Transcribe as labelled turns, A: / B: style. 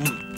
A: Mm.